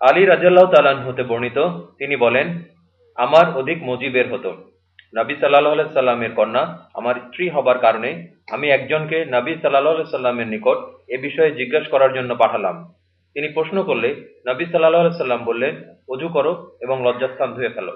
আলী রাজাল্লাহ তালান হতে বর্ণিত, তিনি বলেন, আমার অধিক মজি বের হতো। নাবী সাল্লাহ সাল্লামের কন্যা আমার স্ত্রী হবার কারণে আমি একজনকে নাবী সাল্লাহ সাল্লামের নিকট এ বিষয়ে জিজ্ঞেস করার জন্য পাঠালাম। তিনি প্রশ্ন করলে, নবী সাল্লাহ সাল্লাম বললেন, অজু করো এবং লজ্জাস্থান ধুয়ে ফেলো।